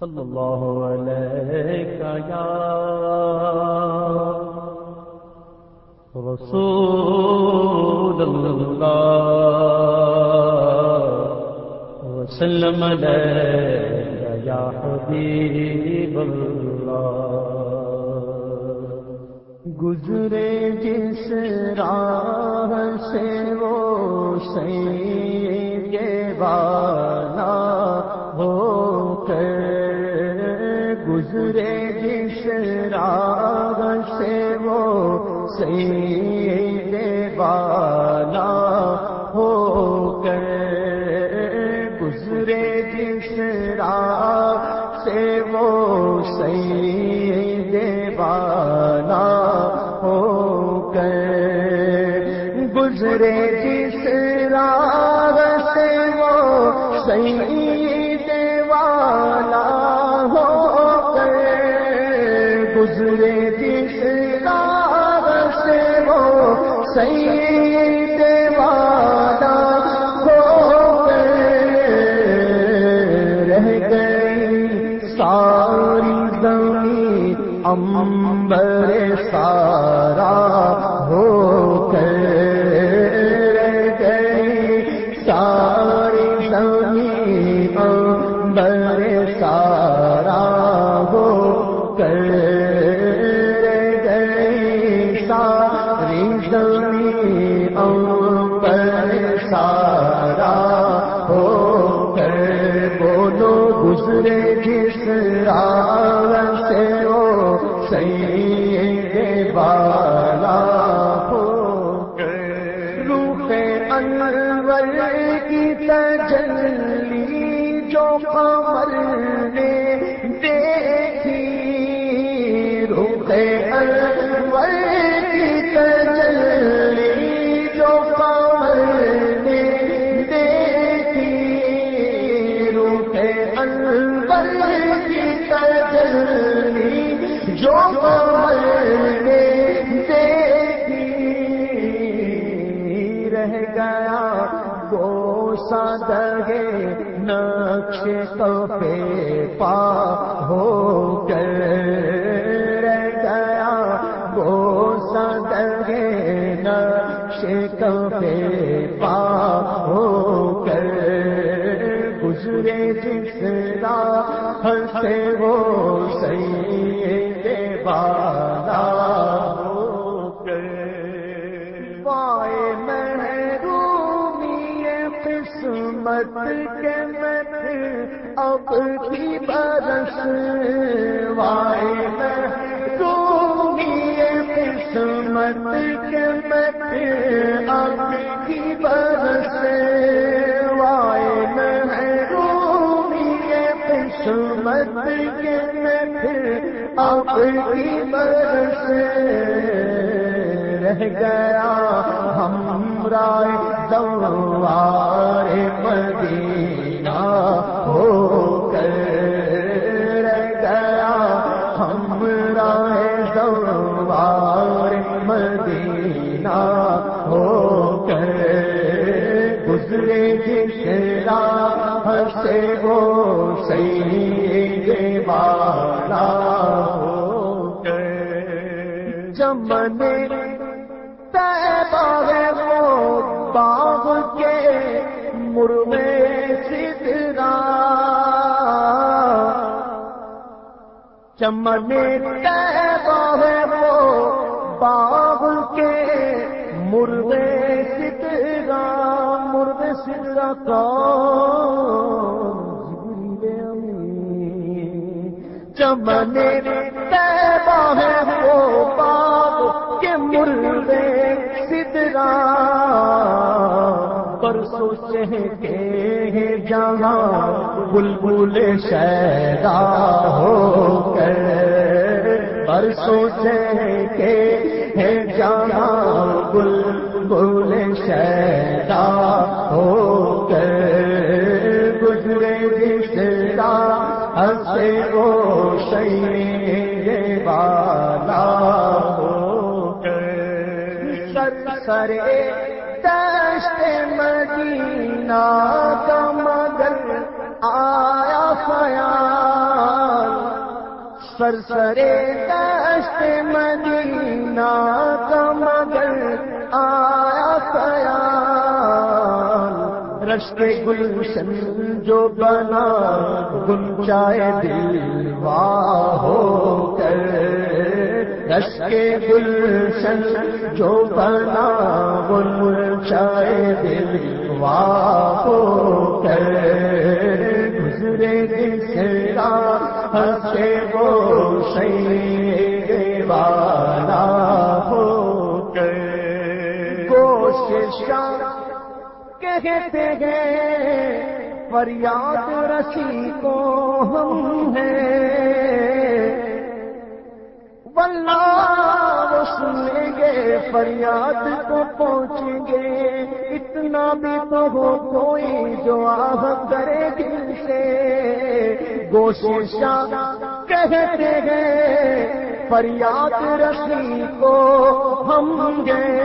صلی اللہ علیہ یا رسول اللہ وسلم علیہ یا حبیب اللہ گزرے جس راہ سے وہ سی کے بالا سی والا ہو کر گزرے جس راہ سے وہ سی والا ہو کر گزرے جس راہ سے وہ سید امبر سارا ہو کر انور کی تجلی جو قمر نے دیکھی روح انور کی تجلی جو قمر نے دیکھی روح انور کی تجلی جو قمر نقش تو پہ پا ہو کر رہ گیا گوسا دگے نقش تو پہ پا ہو کر گزرے، جس راہ سے وہ سید بالا ہو کر۔ وائے محرومی قسمت کے مت اب کی برس وائے محرومی قسمت کے مت اب کی برس وائے محرومی قسمت کے مت اب کی برس رہ گیا ہم رائے دوار مدینہ ہو کر رہ گیا ہم رائے دوار مدینہ ہو کر گزرے جس راہ سے وہ سید والا ہو کر جمنے باغ وہ باغ کے مرمے سدرا چمنے ہے وہ باغ کے مرمے سدرا مرد سدرا چمنے ہے وہ باغ کے مردے کے بلبل شیدا ہو کر۔ پر سوچے کے ہے جہاں بلبل شیدا ہو کر۔ گزرے جس سے وہ شہید والا ہو کر۔ سرے دشت مدینہ کا خیال سر سرے دست مدینہ کا مگر آیا خیال۔ رش کے گلشن جو بنا، گنجائے دل واہ ہو کر رش کے گلشن جو بنا، گنجائے دل واہ ہو گزرے دل سے ہنسے وہ سی والا ہو کر کوشش کہتے ہیں فریاد رسی کو ہم ہیں وہ سنیں گے، فریاد کو پہنچیں گے۔ اتنا بھی تو ہو کوئی جو آہ کرے دل سے۔ گوشا کہتے ہیں، فریاد رسی کو ہم گے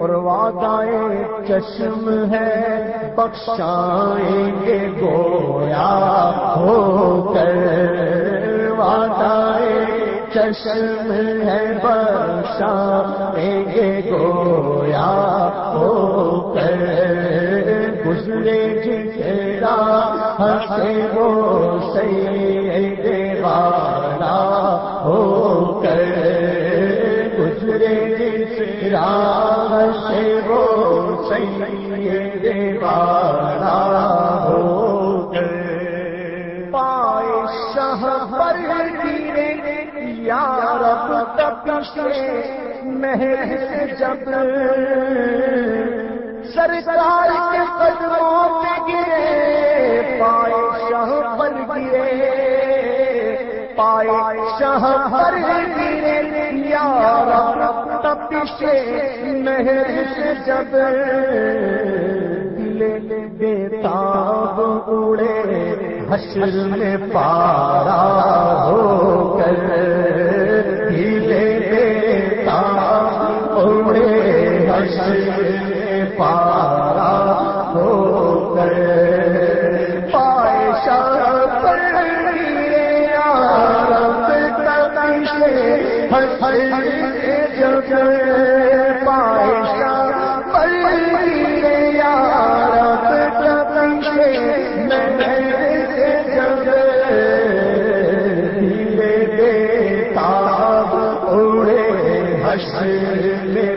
اور وعدائے چشم ہے، بخشائیں گے گویا ہو کر۔ وعدائے چشم ہے بخشائیں گے گویا ہو کر گزرے جا ہنسے وہ سی والا ہو کر گزرے راہ سے وہ سید یا رب تب سے محل جب سرکار کے قدموں پہ گرے پائے شہ پر گرے پائے شہ پر گرے یا رب تپش محر سے جب لے بیتاب اڑے۔ حشر میں پارا ہو کر ہی لے بیتاب اڑے حشر میں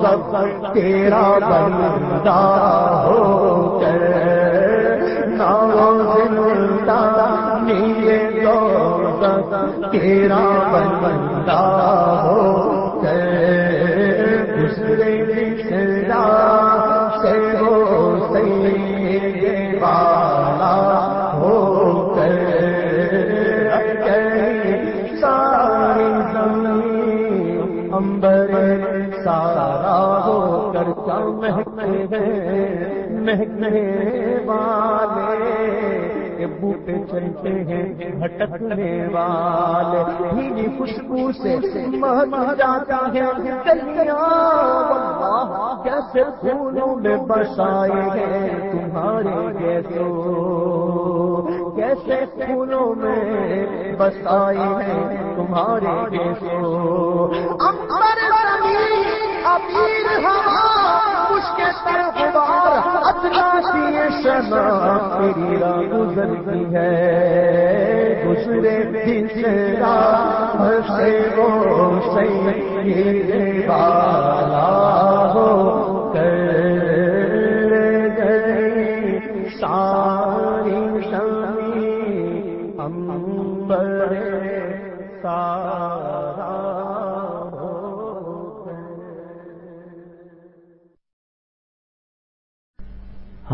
سب تیرا بندہ ہو کر نو زندہ نیے دو تیرا بندہ ہو کر دوسرے ہیں مہکنے والے بوٹے چلتے ہیں بھٹکنے والے۔ خوشبو سے مہک جاتا ہے۔ کیسے پھولوں میں برسائے ہیں تمہارے جیسو کیسے پھولوں میں بسائے ہیں تمہارے جیسو ابیر ہوا۔ کے شنا تیری گزرتی ہے گزرے دن سے راہ سے وہ سی بالا ہو کر